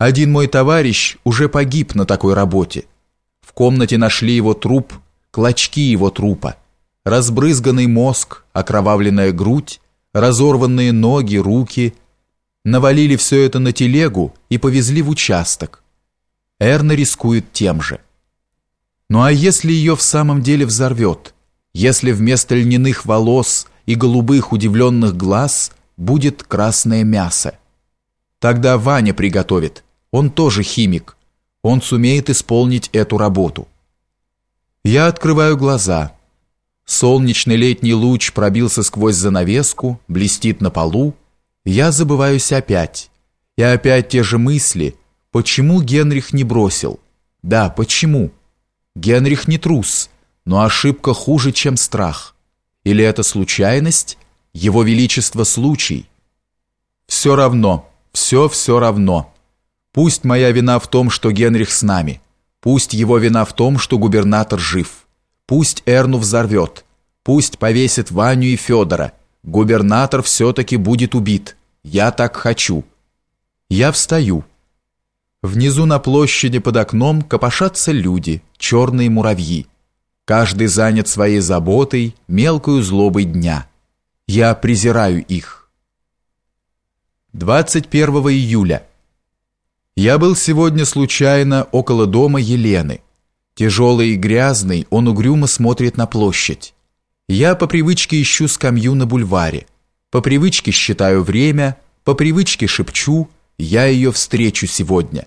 Один мой товарищ уже погиб на такой работе. В комнате нашли его труп, клочки его трупа, разбрызганный мозг, окровавленная грудь, разорванные ноги, руки. Навалили все это на телегу и повезли в участок. Эрна рискует тем же. Ну а если ее в самом деле взорвет? Если вместо льняных волос и голубых удивленных глаз будет красное мясо? Тогда Ваня приготовит. Он тоже химик. Он сумеет исполнить эту работу. Я открываю глаза. Солнечный летний луч пробился сквозь занавеску, блестит на полу. Я забываюсь опять. И опять те же мысли. Почему Генрих не бросил? Да, почему? Генрих не трус, но ошибка хуже, чем страх. Или это случайность? Его Величество случай? Все равно. Все все равно. Пусть моя вина в том, что Генрих с нами. Пусть его вина в том, что губернатор жив. Пусть Эрну взорвет. Пусть повесит Ваню и Федора. Губернатор все-таки будет убит. Я так хочу. Я встаю. Внизу на площади под окном копошатся люди, черные муравьи. Каждый занят своей заботой, мелкую злобой дня. Я презираю их. 21 июля. Я был сегодня случайно около дома Елены. Тяжелый и грязный, он угрюмо смотрит на площадь. Я по привычке ищу скамью на бульваре. По привычке считаю время, по привычке шепчу, я ее встречу сегодня.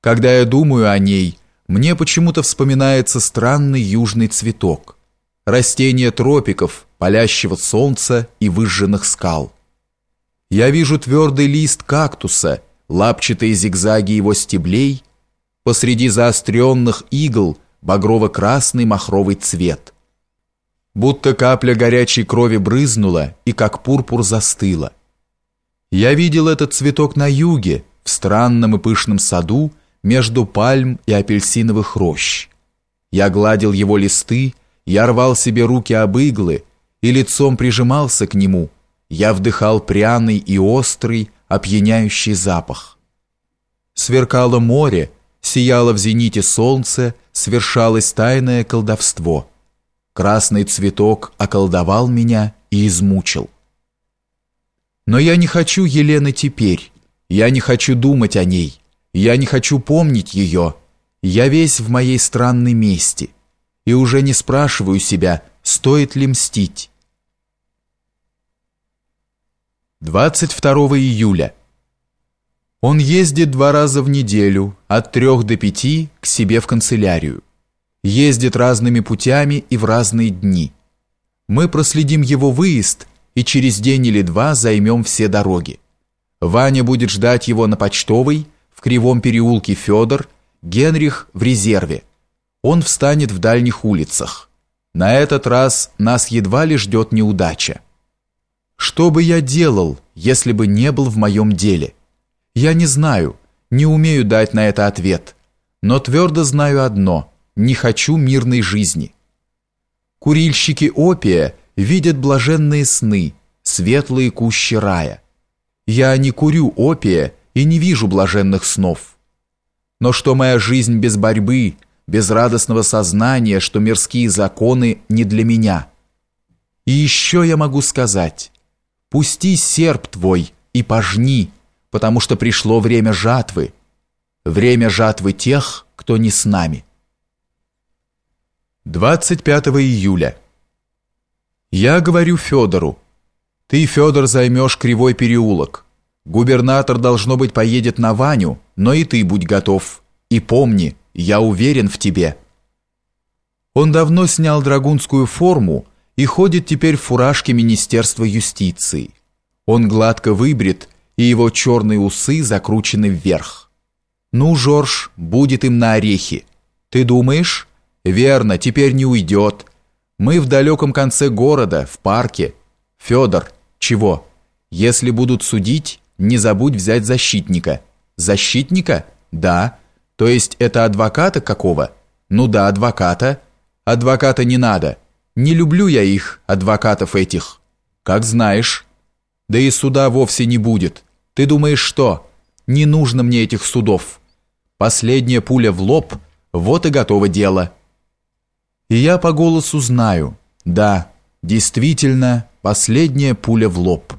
Когда я думаю о ней, мне почему-то вспоминается странный южный цветок. Растение тропиков, палящего солнца и выжженных скал. Я вижу твердый лист кактуса, лапчатые зигзаги его стеблей, посреди заостренных игл багрово-красный махровый цвет. Будто капля горячей крови брызнула и как пурпур застыла. Я видел этот цветок на юге, в странном и пышном саду между пальм и апельсиновых рощ. Я гладил его листы, я рвал себе руки об иглы и лицом прижимался к нему – я вдыхал пряный и острый, опьяняющий запах. Сверкало море, сияло в зените солнце, свершалось тайное колдовство. Красный цветок околдовал меня и измучил. Но я не хочу Елены теперь, я не хочу думать о ней, я не хочу помнить ее, я весь в моей странной мести, и уже не спрашиваю себя, стоит ли мстить. 22 июля. Он ездит два раза в неделю, от трех до пяти, к себе в канцелярию. Ездит разными путями и в разные дни. Мы проследим его выезд и через день или два займем все дороги. Ваня будет ждать его на почтовой, в Кривом переулке Федор, Генрих в резерве. Он встанет в дальних улицах. На этот раз нас едва ли ждет неудача. Что бы я делал, если бы не был в моем деле? Я не знаю, не умею дать на это ответ, но твердо знаю одно – не хочу мирной жизни. Курильщики опия видят блаженные сны, светлые кущи рая. Я не курю опия и не вижу блаженных снов. Но что моя жизнь без борьбы, без радостного сознания, что мирские законы не для меня. И еще я могу сказать – Пусти серп твой и пожни, потому что пришло время жатвы, время жатвы тех, кто не с нами. 25 июля. Я говорю Федору, ты, Федор, займешь Кривой переулок. Губернатор, должно быть, поедет на Ваню, но и ты будь готов. И помни, я уверен в тебе. Он давно снял драгунскую форму и ходит теперь в фуражке Министерства юстиции. Он гладко выбрит, и его черные усы закручены вверх. «Ну, Жорж, будет им на орехи. Ты думаешь?» «Верно, теперь не уйдет. Мы в далеком конце города, в парке. Федор, чего? Если будут судить, не забудь взять защитника». «Защитника? Да. То есть это адвоката какого?» «Ну да, адвоката. Адвоката не надо. Не люблю я их, адвокатов этих. Как знаешь. Да и суда вовсе не будет. Ты думаешь, что? Не нужно мне этих судов. Последняя пуля в лоб, вот и готово дело. И я по голосу знаю, да, действительно, последняя пуля в лоб.